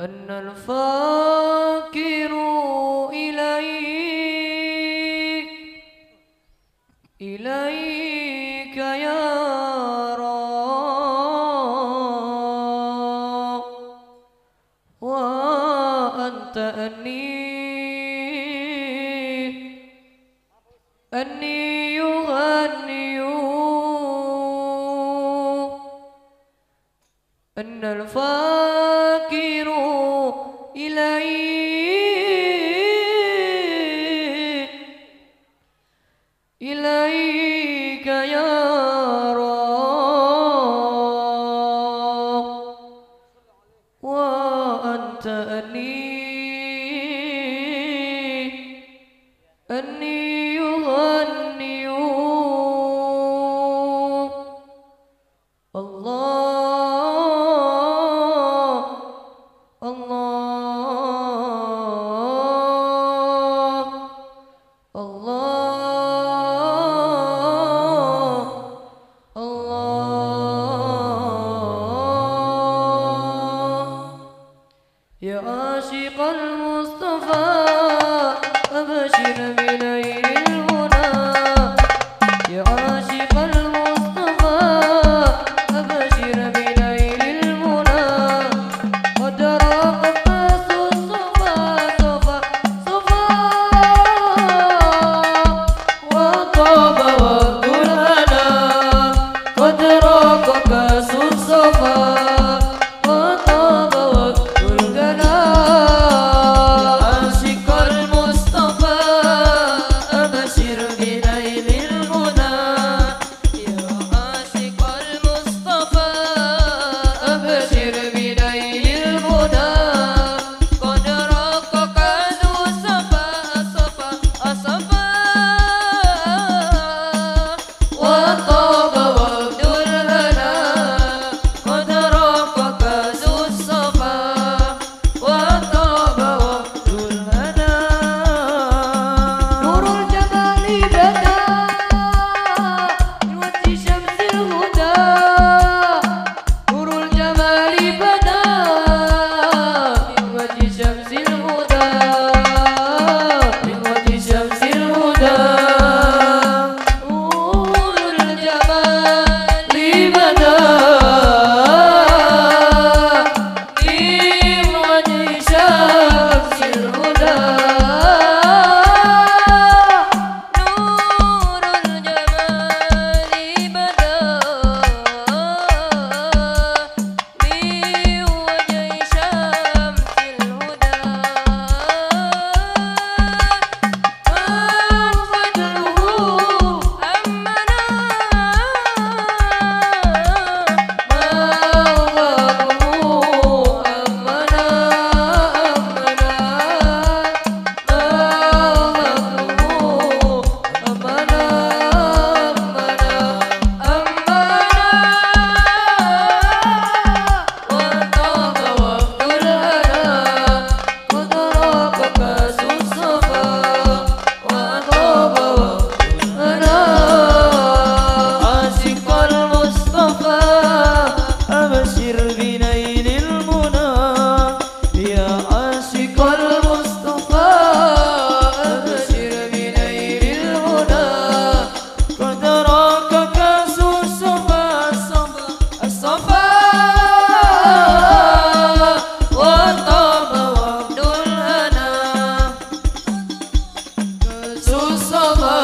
أن الفاكر إليك إليك يا رب. وأنت أني أني يغني. أن الفاكر إليك يا رب وأنت أني أني يغني الله. Sou oh